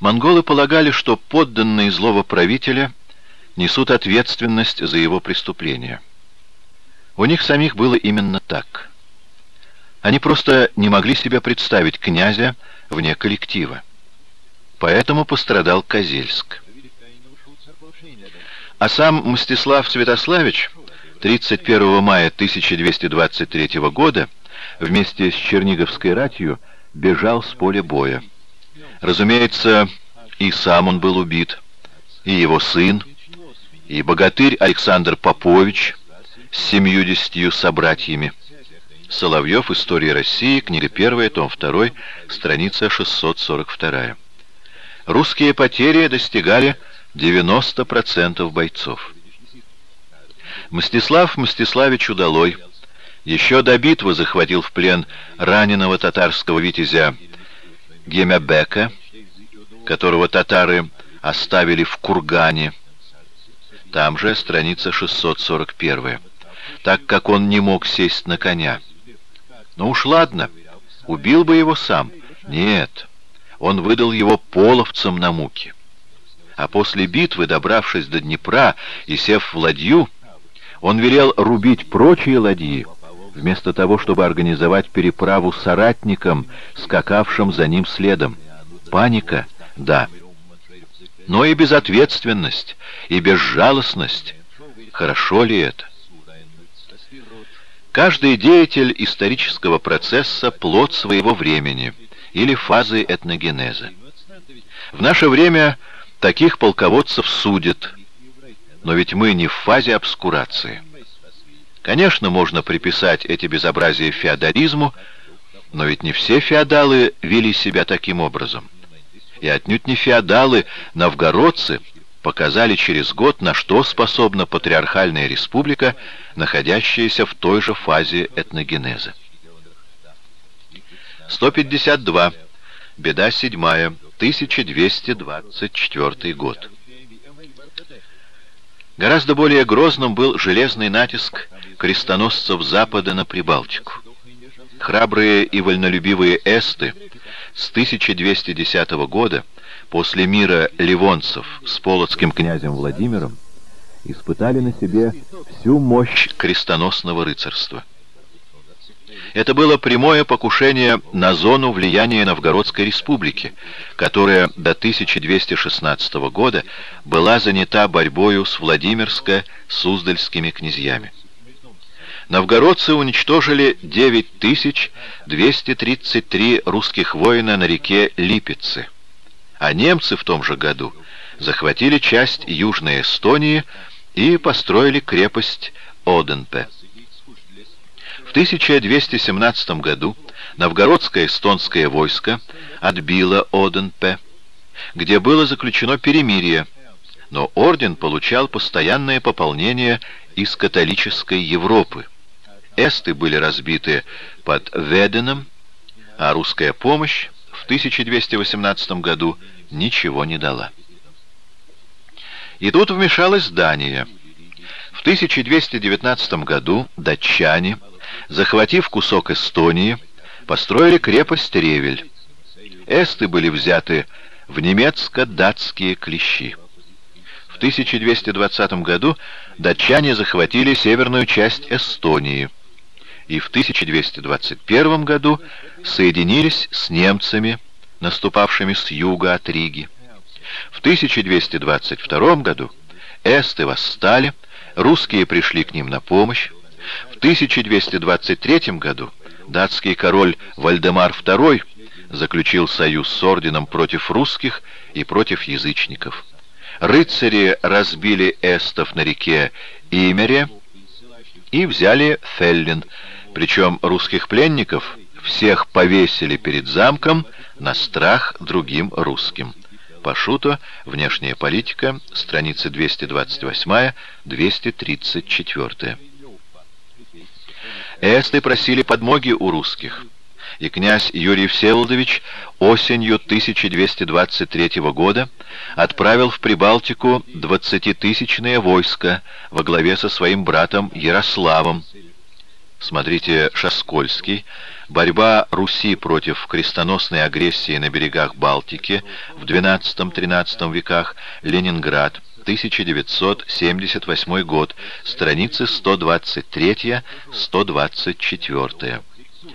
Монголы полагали, что подданные злого правителя несут ответственность за его преступления. У них самих было именно так. Они просто не могли себе представить князя вне коллектива. Поэтому пострадал Козельск. А сам Мстислав Святославич 31 мая 1223 года вместе с Черниговской ратью бежал с поля боя. Разумеется, и сам он был убит, и его сын, и богатырь Александр Попович с семьюдесятью собратьями. Соловьев. История России. Книга 1, том 2, страница 642. Русские потери достигали 90% бойцов. Мстислав Мстиславич Удалой еще до битвы захватил в плен раненого татарского витязя Гемябека, которого татары оставили в Кургане. Там же страница 641 так как он не мог сесть на коня. Ну уж ладно, убил бы его сам. Нет, он выдал его половцам на муки. А после битвы, добравшись до Днепра и сев в ладью, он велел рубить прочие ладьи, вместо того, чтобы организовать переправу соратникам, скакавшим за ним следом. Паника? Да. Но и безответственность, и безжалостность. Хорошо ли это? Каждый деятель исторического процесса – плод своего времени или фазы этногенеза. В наше время таких полководцев судят, но ведь мы не в фазе обскурации. Конечно, можно приписать эти безобразия феодализму, но ведь не все феодалы вели себя таким образом. И отнюдь не феодалы, новгородцы – показали через год, на что способна патриархальная республика, находящаяся в той же фазе этногенеза. 152. Беда седьмая. 1224 год. Гораздо более грозным был железный натиск крестоносцев Запада на Прибалтику. Храбрые и вольнолюбивые эсты с 1210 года после мира ливонцев с полоцким князем Владимиром испытали на себе всю мощь крестоносного рыцарства. Это было прямое покушение на зону влияния Новгородской республики, которая до 1216 года была занята борьбою с Владимирско-Суздальскими князьями. Новгородцы уничтожили 9233 русских воина на реке Липецы а немцы в том же году захватили часть Южной Эстонии и построили крепость Оденпе. В 1217 году новгородское эстонское войско отбило Оденпе, где было заключено перемирие, но орден получал постоянное пополнение из католической Европы. Эсты были разбиты под Веденом, а русская помощь в 1218 году ничего не дала. И тут вмешалась Дания. В 1219 году датчане, захватив кусок Эстонии, построили крепость Ревель. Эсты были взяты в немецко-датские клещи. В 1220 году датчане захватили северную часть Эстонии и в 1221 году соединились с немцами, наступавшими с юга от Риги. В 1222 году эсты восстали, русские пришли к ним на помощь. В 1223 году датский король Вальдемар II заключил союз с орденом против русских и против язычников. Рыцари разбили эстов на реке Имере и взяли Феллин, причем русских пленников всех повесили перед замком на страх другим русским. Пашуто, «Внешняя политика», страницы 228-234. Эсты просили подмоги у русских, и князь Юрий Всеволодович осенью 1223 года отправил в Прибалтику двадцатитысячное войско во главе со своим братом Ярославом, Смотрите Шаскольский. Борьба Руси против крестоносной агрессии на берегах Балтики в XII-XIII веках. Ленинград. 1978 год. Страницы 123-124.